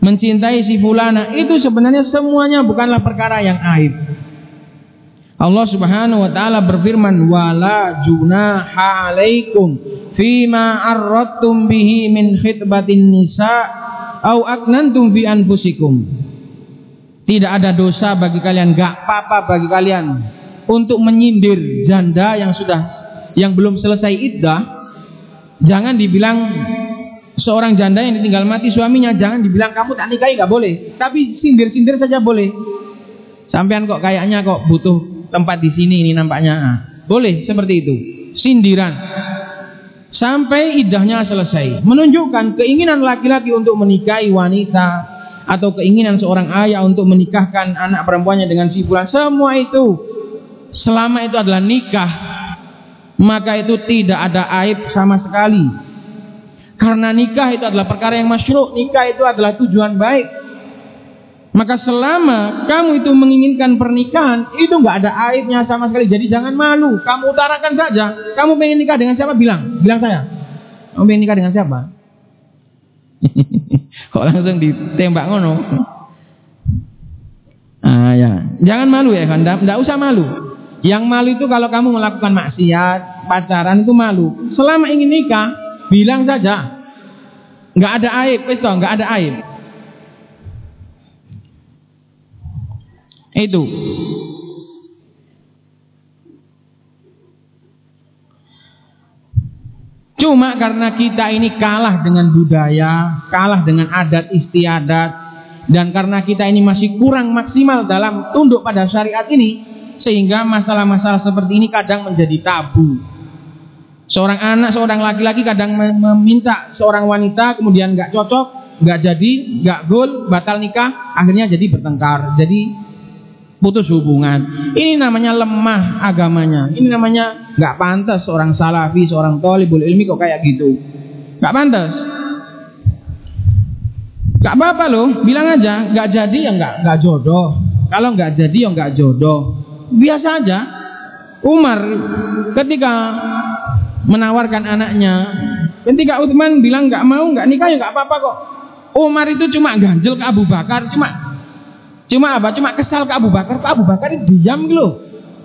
Mencintai si fulana. Itu sebenarnya semuanya bukanlah perkara yang aib Allah Subhanahu wa taala berfirman wala junaha alaikum fima arradtum bihi min khitbatin nisa au aknantum fi anfusikum. Tidak ada dosa bagi kalian gak apa-apa bagi kalian untuk menyindir janda yang sudah yang belum selesai iddah. Jangan dibilang seorang janda yang ditinggal mati suaminya jangan dibilang kamu tak nikahi nggak boleh. Tapi sindir-sindir saja boleh. Sampean kok kayaknya kok butuh tempat di sini ini nampaknya. Ah, boleh seperti itu. Sindiran. Sampai iddahnya selesai. Menunjukkan keinginan laki-laki untuk menikahi wanita atau keinginan seorang ayah untuk menikahkan anak perempuannya dengan si fulan. Semua itu selama itu adalah nikah maka itu tidak ada aib sama sekali. Karena nikah itu adalah perkara yang masyru. Nikah itu adalah tujuan baik maka selama kamu itu menginginkan pernikahan itu nggak ada aibnya sama sekali. Jadi jangan malu. Kamu utarakan saja. Kamu pengen nikah dengan siapa? Bilang. Bilang saya. Kamu pengen nikah dengan siapa? Kok langsung ditembak ngono? Ah ya. Jangan malu ya kan tidak usah malu. Yang malu itu kalau kamu melakukan maksiat, pacaran itu malu. Selama ingin nikah, bilang saja. Nggak ada aib, itu nggak ada aib. Itu. Cuma karena kita ini kalah dengan budaya, kalah dengan adat istiadat, dan karena kita ini masih kurang maksimal dalam tunduk pada syariat ini, sehingga masalah-masalah seperti ini kadang menjadi tabu. Seorang anak, seorang laki-laki kadang meminta seorang wanita kemudian nggak cocok, nggak jadi, nggak gol, batal nikah, akhirnya jadi bertengkar, jadi putus hubungan. Ini namanya lemah agamanya. Ini namanya nggak pantas seorang salafi, seorang tolibul ilmi kok kayak gitu. Nggak pantas. Gak apa-apa loh, bilang aja, nggak jadi ya nggak nggak jodoh. Kalau nggak jadi ya nggak jodoh biasa aja. Umar ketika menawarkan anaknya, ketika Utsman bilang nggak mau nggak nikah ya nggak apa-apa kok. Umar itu cuma ganjel ke Abu Bakar, cuma cuma apa? Cuma kesal ke Abu Bakar. Kok Abu Bakar diam gitu.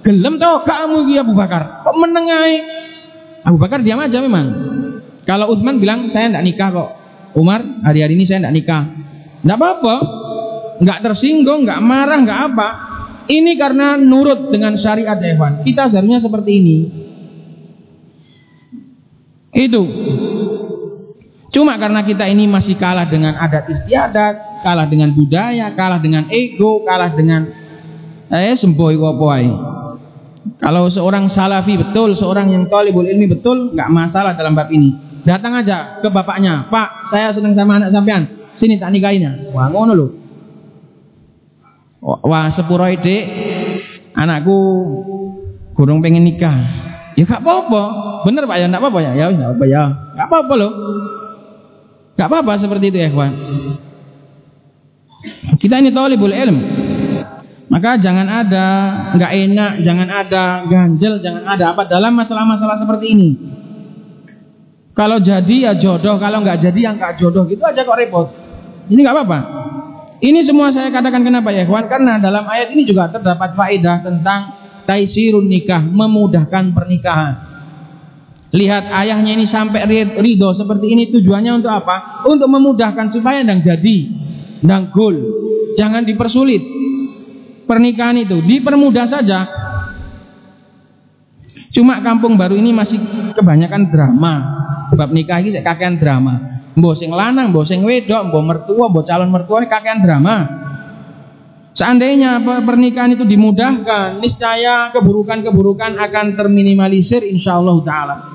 Gelem tau kamu gitu Abu Bakar. Kok menengai? Abu Bakar diam aja memang. Kalau Utsman bilang saya nggak nikah kok. Umar hari-hari ini saya nggak nikah. Nggak apa-apa. Nggak tersinggung, nggak marah, nggak apa. Ini karena nurut dengan syariat Evan. Kita seharusnya seperti ini. Itu. Cuma karena kita ini masih kalah dengan adat istiadat, kalah dengan budaya, kalah dengan ego, kalah dengan eh semboi wapoi. Kalau seorang salafi betul, seorang yang talibul ilmi betul, nggak masalah dalam bab ini. Datang aja ke bapaknya, Pak, saya senang sama anak sampean. Sini tak nikahinya. Wah, ngono. Wah sepuro ide anakku kurang pengen nikah. Ya gak apa-apa. Bener Pak ya, enggak apa-apa ya. Ya enggak apa-apa ya. Enggak apa-apa loh. Enggak apa-apa seperti itu ya, kawan. Kita ini talibul ilm. Maka jangan ada enggak enak, jangan ada ganjel, jangan ada apa dalam masalah-masalah seperti ini. Kalau jadi ya jodoh, kalau enggak jadi ya enggak jodoh. Gitu aja kok repot. Ini enggak apa-apa. Ini semua saya katakan kenapa ya kawan? Karena dalam ayat ini juga terdapat faedah tentang taisirun nikah, memudahkan pernikahan. Lihat ayahnya ini sampai ridho seperti ini tujuannya untuk apa? Untuk memudahkan supaya dan jadi dan goal. Jangan dipersulit. Pernikahan itu dipermudah saja. Cuma kampung baru ini masih kebanyakan drama. Bab nikah ini kakean drama. Mbok sing lanang, mbok sing wedok, mbok mertua, mbok calon mertua ini kakean drama. Seandainya pernikahan itu dimudahkan, niscaya keburukan-keburukan akan terminimalisir insyaallah taala.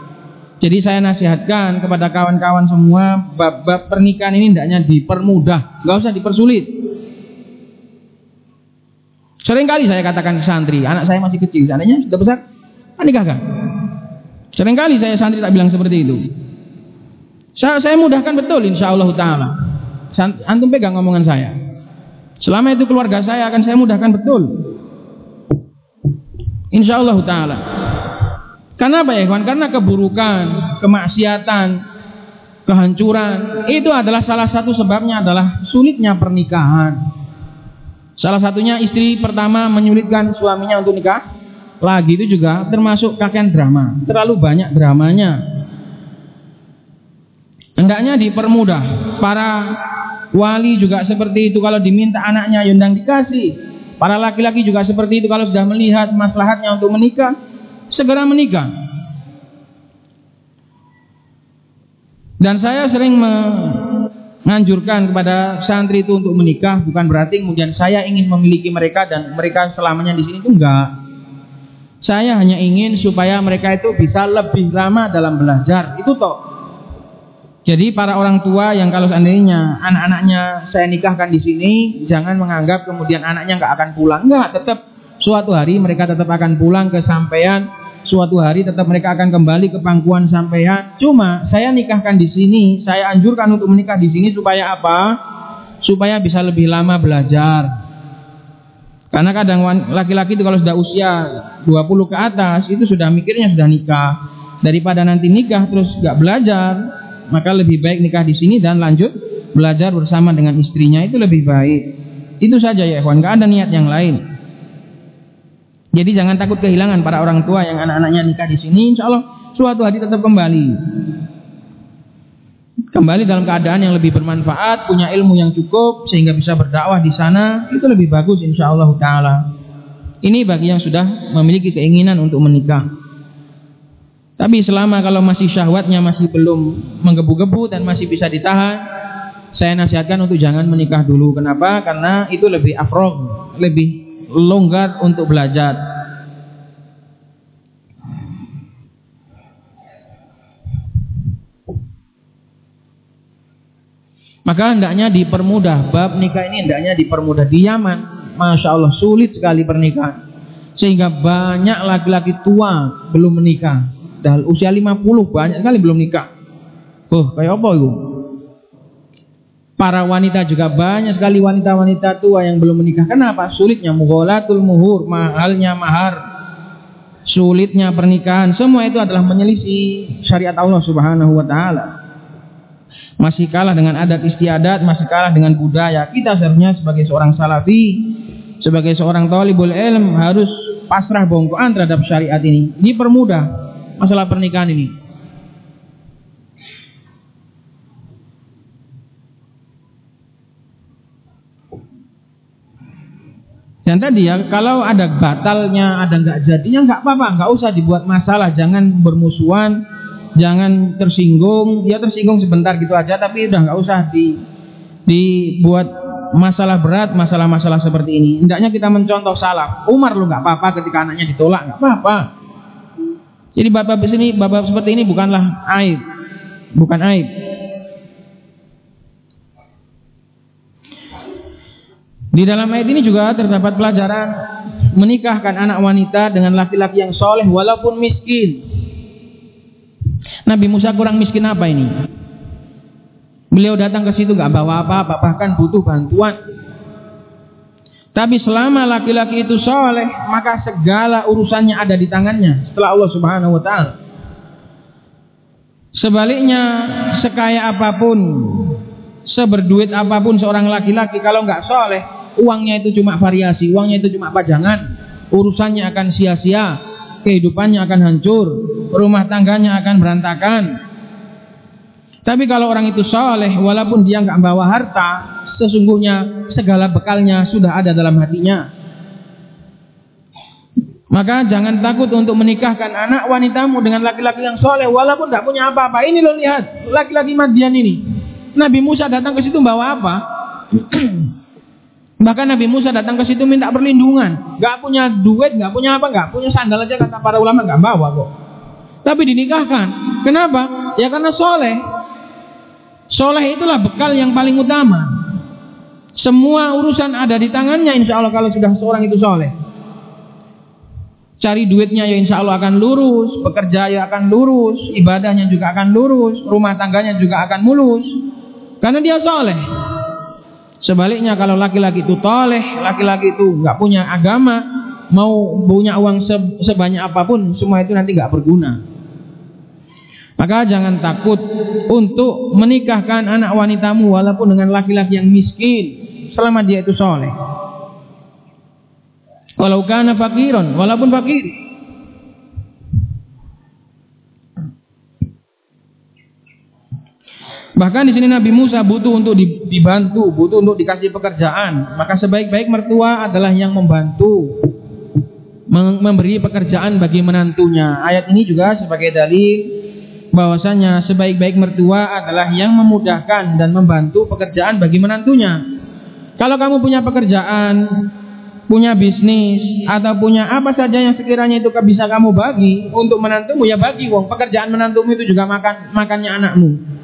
Jadi saya nasihatkan kepada kawan-kawan semua bab-bab pernikahan ini hendaknya dipermudah, nggak usah dipersulit. Sering kali saya katakan ke santri, anak saya masih kecil, seandainya sudah besar, menikahkan. Sering kali saya santri tak bilang seperti itu. Saya, saya mudahkan betul insya Allah Ta'ala. Antum pegang ngomongan saya. Selama itu keluarga saya akan saya mudahkan betul. Insya Allah Ta'ala. Karena apa ya kawan? Karena keburukan, kemaksiatan, kehancuran itu adalah salah satu sebabnya adalah sulitnya pernikahan. Salah satunya istri pertama menyulitkan suaminya untuk nikah. Lagi itu juga termasuk kakek drama. Terlalu banyak dramanya. Hendaknya dipermudah. Para wali juga seperti itu kalau diminta anaknya yundang dikasih. Para laki-laki juga seperti itu kalau sudah melihat maslahatnya untuk menikah, segera menikah. Dan saya sering menganjurkan kepada santri itu untuk menikah bukan berarti kemudian saya ingin memiliki mereka dan mereka selamanya di sini itu enggak. Saya hanya ingin supaya mereka itu bisa lebih lama dalam belajar. Itu toh. Jadi para orang tua yang kalau seandainya anak-anaknya saya nikahkan di sini, jangan menganggap kemudian anaknya nggak akan pulang. Enggak, tetap suatu hari mereka tetap akan pulang ke sampean suatu hari tetap mereka akan kembali ke pangkuan sampean. Cuma saya nikahkan di sini, saya anjurkan untuk menikah di sini supaya apa? Supaya bisa lebih lama belajar. Karena kadang laki-laki itu kalau sudah usia 20 ke atas itu sudah mikirnya sudah nikah. Daripada nanti nikah terus gak belajar, maka lebih baik nikah di sini dan lanjut belajar bersama dengan istrinya itu lebih baik. Itu saja ya, kawan. Gak ada niat yang lain. Jadi jangan takut kehilangan para orang tua yang anak-anaknya nikah di sini, insya Allah suatu hari tetap kembali. Kembali dalam keadaan yang lebih bermanfaat, punya ilmu yang cukup sehingga bisa berdakwah di sana, itu lebih bagus insya Allah taala. Ini bagi yang sudah memiliki keinginan untuk menikah. Tapi selama kalau masih syahwatnya masih belum menggebu-gebu dan masih bisa ditahan, saya nasihatkan untuk jangan menikah dulu. Kenapa? Karena itu lebih afrog, lebih longgar untuk belajar. Maka hendaknya dipermudah bab nikah ini hendaknya dipermudah di Yaman. Masya Allah sulit sekali pernikahan. Sehingga banyak laki-laki tua belum menikah. Dah usia 50 banyak sekali belum nikah. Oh, kayak apa itu? Para wanita juga banyak sekali wanita-wanita tua yang belum menikah. Kenapa? Sulitnya mughalatul muhur, mahalnya mahar, sulitnya pernikahan. Semua itu adalah menyelisih syariat Allah Subhanahu wa taala. Masih kalah dengan adat istiadat, masih kalah dengan budaya. Kita seharusnya sebagai seorang salafi, sebagai seorang talibul ilm harus pasrah bongkoan terhadap syariat ini. Dipermudah masalah pernikahan ini. Dan tadi ya, kalau ada batalnya, ada nggak jadinya nggak apa-apa, nggak usah dibuat masalah, jangan bermusuhan, jangan tersinggung, ya tersinggung sebentar gitu aja, tapi udah nggak usah di dibuat masalah berat, masalah-masalah seperti ini. Hendaknya kita mencontoh salah. Umar lu nggak apa-apa ketika anaknya ditolak, nggak apa-apa. Jadi bapak sini, bapak seperti ini bukanlah aib, bukan aib. Di dalam ayat ini juga terdapat pelajaran menikahkan anak wanita dengan laki-laki yang soleh walaupun miskin. Nabi Musa kurang miskin apa ini? Beliau datang ke situ gak bawa apa-apa, bahkan butuh bantuan. Tapi selama laki-laki itu soleh, maka segala urusannya ada di tangannya setelah Allah Subhanahu Wa Taala. Sebaliknya, sekaya apa pun, seberduit apa pun seorang laki-laki kalau nggak soleh, uangnya itu cuma variasi, uangnya itu cuma pajangan, urusannya akan sia-sia, kehidupannya akan hancur, rumah tangganya akan berantakan. Tapi kalau orang itu soleh, walaupun dia nggak bawa harta, sesungguhnya segala bekalnya sudah ada dalam hatinya. Maka jangan takut untuk menikahkan anak wanitamu dengan laki-laki yang soleh, walaupun tidak punya apa-apa. Ini lo lihat, laki-laki Madian ini. Nabi Musa datang ke situ bawa apa? Bahkan Nabi Musa datang ke situ minta perlindungan. Gak punya duit, gak punya apa, gak punya sandal aja kata para ulama gak bawa kok. Tapi dinikahkan. Kenapa? Ya karena soleh. Soleh itulah bekal yang paling utama. Semua urusan ada di tangannya insya Allah kalau sudah seorang itu soleh. Cari duitnya ya insya Allah akan lurus, bekerja ya akan lurus, ibadahnya juga akan lurus, rumah tangganya juga akan mulus. Karena dia soleh. Sebaliknya kalau laki-laki itu toleh, laki-laki itu nggak punya agama, mau punya uang sebanyak apa pun, semua itu nanti nggak berguna. Maka jangan takut untuk menikahkan anak wanitamu walaupun dengan laki-laki yang miskin selama dia itu soleh. Walau kana fakiron, walaupun fakir. Bahkan di sini Nabi Musa butuh untuk dibantu, butuh untuk dikasih pekerjaan. Maka sebaik-baik mertua adalah yang membantu memberi pekerjaan bagi menantunya. Ayat ini juga sebagai dalil bahwasanya sebaik-baik mertua adalah yang memudahkan dan membantu pekerjaan bagi menantunya. Kalau kamu punya pekerjaan, punya bisnis atau punya apa saja yang sekiranya itu bisa kamu bagi untuk menantumu ya bagi wong pekerjaan menantumu itu juga makan makannya anakmu.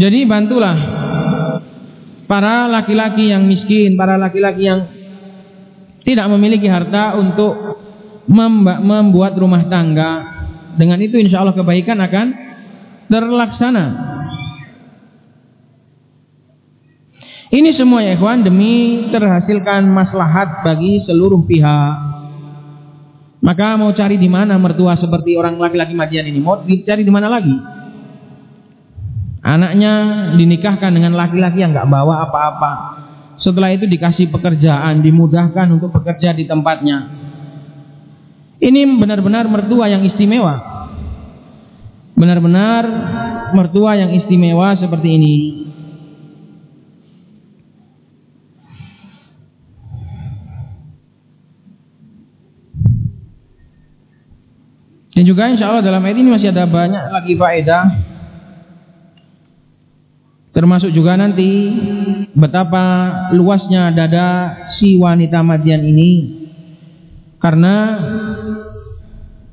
Jadi bantulah para laki-laki yang miskin, para laki-laki yang tidak memiliki harta untuk membuat rumah tangga dengan itu insya Allah kebaikan akan terlaksana. Ini semua ya ikhwan demi terhasilkan maslahat bagi seluruh pihak. Maka mau cari di mana mertua seperti orang laki-laki Madian ini? Mau dicari di mana lagi? Anaknya dinikahkan dengan laki-laki yang nggak bawa apa-apa. Setelah itu dikasih pekerjaan, dimudahkan untuk bekerja di tempatnya. Ini benar-benar mertua yang istimewa. Benar-benar mertua yang istimewa seperti ini. Dan juga insya Allah dalam ayat ini masih ada banyak lagi faedah Termasuk juga nanti betapa luasnya dada si wanita Madian ini. Karena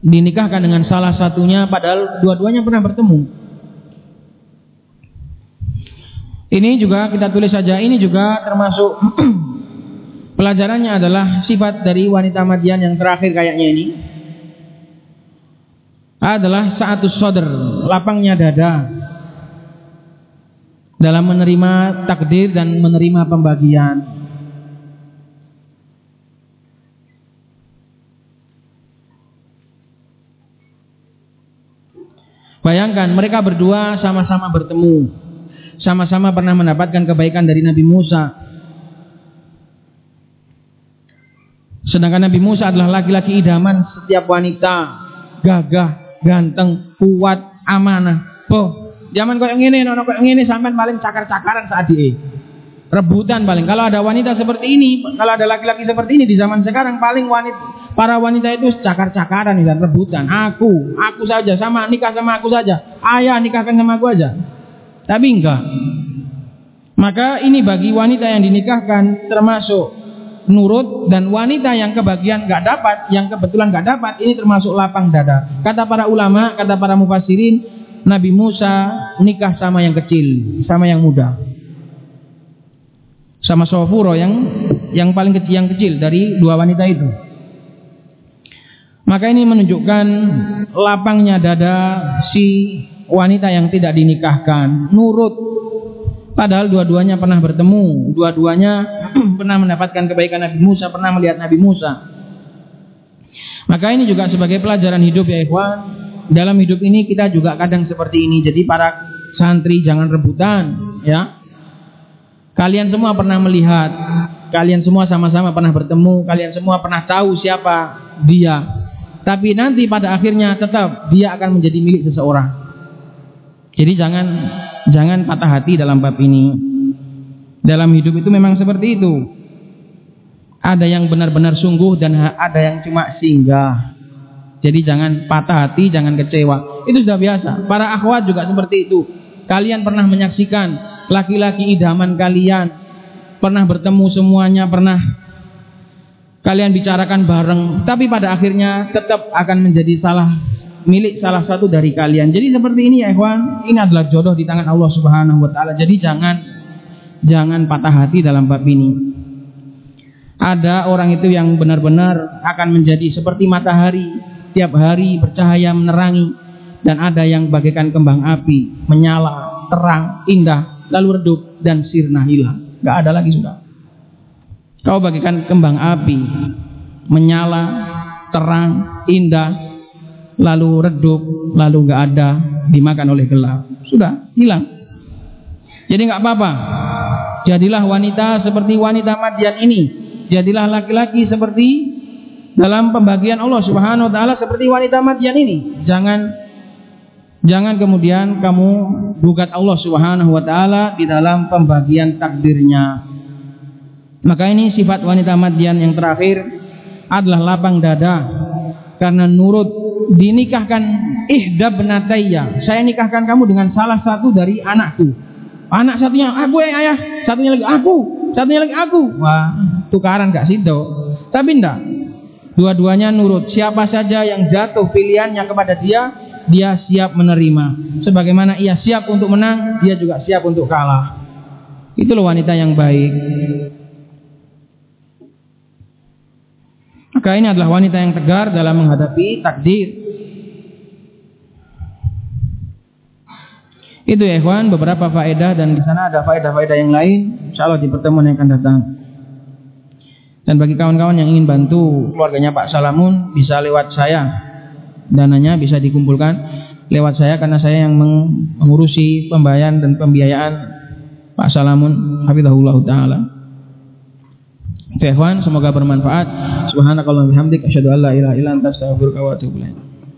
dinikahkan dengan salah satunya padahal dua-duanya pernah bertemu. Ini juga kita tulis saja ini juga termasuk pelajarannya adalah sifat dari wanita Madian yang terakhir kayaknya ini. Adalah satu soder lapangnya dada dalam menerima takdir dan menerima pembagian. Bayangkan mereka berdua sama-sama bertemu. Sama-sama pernah mendapatkan kebaikan dari Nabi Musa. Sedangkan Nabi Musa adalah laki-laki idaman setiap wanita. Gagah, ganteng, kuat, amanah. Oh, zaman kok yang ini, nono kok yang ini sampai paling cakar-cakaran saat ini. Rebutan paling. Kalau ada wanita seperti ini, kalau ada laki-laki seperti ini di zaman sekarang paling wanita Para wanita itu cakar-cakaran dan rebutan. Aku, aku saja sama nikah sama aku saja. Ayah nikahkan sama aku aja. Tapi enggak. Maka ini bagi wanita yang dinikahkan termasuk nurut dan wanita yang kebagian enggak dapat, yang kebetulan enggak dapat, ini termasuk lapang dada. Kata para ulama, kata para mufasirin, Nabi Musa nikah sama yang kecil, sama yang muda. Sama Sofuro yang yang paling kecil yang kecil dari dua wanita itu. Maka ini menunjukkan lapangnya dada si wanita yang tidak dinikahkan, nurut. Padahal dua-duanya pernah bertemu, dua-duanya pernah mendapatkan kebaikan Nabi Musa, pernah melihat Nabi Musa. Maka ini juga sebagai pelajaran hidup ya ikhwan. Dalam hidup ini kita juga kadang seperti ini. Jadi para santri jangan rebutan, ya. Kalian semua pernah melihat, kalian semua sama-sama pernah bertemu, kalian semua pernah tahu siapa dia tapi nanti pada akhirnya tetap dia akan menjadi milik seseorang. Jadi jangan jangan patah hati dalam bab ini. Dalam hidup itu memang seperti itu. Ada yang benar-benar sungguh dan ada yang cuma singgah. Jadi jangan patah hati, jangan kecewa. Itu sudah biasa. Para akhwat juga seperti itu. Kalian pernah menyaksikan laki-laki idaman kalian, pernah bertemu semuanya, pernah kalian bicarakan bareng, tapi pada akhirnya tetap akan menjadi salah milik salah satu dari kalian. Jadi seperti ini ya ikhwan, ini adalah jodoh di tangan Allah Subhanahu wa taala. Jadi jangan jangan patah hati dalam bab ini. Ada orang itu yang benar-benar akan menjadi seperti matahari, tiap hari bercahaya menerangi dan ada yang bagaikan kembang api, menyala, terang, indah, lalu redup dan sirna hilang. Gak ada lagi sudah. Kau bagikan kembang api, menyala, terang, indah, lalu redup, lalu nggak ada, dimakan oleh gelap. Sudah, hilang. Jadi nggak apa-apa. Jadilah wanita seperti wanita Madian ini. Jadilah laki-laki seperti dalam pembagian Allah Subhanahu wa taala seperti wanita Madian ini. Jangan jangan kemudian kamu gugat Allah Subhanahu wa taala di dalam pembagian takdirnya. Maka ini sifat wanita Madian yang terakhir adalah lapang dada karena nurut dinikahkan ihdab benataya. Saya nikahkan kamu dengan salah satu dari anakku. Anak satunya aku yang ayah, satunya lagi aku, satunya lagi aku. Wah, tukaran gak situ. Tapi enggak. Dua-duanya nurut. Siapa saja yang jatuh pilihannya kepada dia, dia siap menerima. Sebagaimana ia siap untuk menang, dia juga siap untuk kalah. Itu loh wanita yang baik. Maka ini adalah wanita yang tegar dalam menghadapi takdir. Itu ya ikhwan beberapa faedah dan di sana ada faedah-faedah yang lain insyaallah di pertemuan yang akan datang. Dan bagi kawan-kawan yang ingin bantu keluarganya Pak Salamun bisa lewat saya. Dananya bisa dikumpulkan lewat saya karena saya yang mengurusi pembayaran dan pembiayaan Pak Salamun hafizahullah taala. Ikhwan, semoga bermanfaat. Subhanakallahumma bihamdik asyhadu an la ilaha illa anta astaghfiruka wa atubu ilaik.